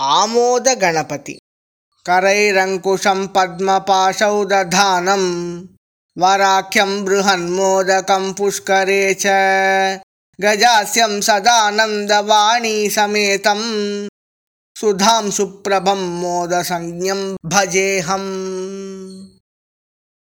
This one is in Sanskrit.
आमोदगणपति करैरङ्कुशं पद्मपाशौ दधानं वराख्यं बृहन्मोदकं पुष्करे च गजास्यं सदानन्दवाणी समेतं सुधां सुप्रभं मोदसंज्ञं भजेऽहम्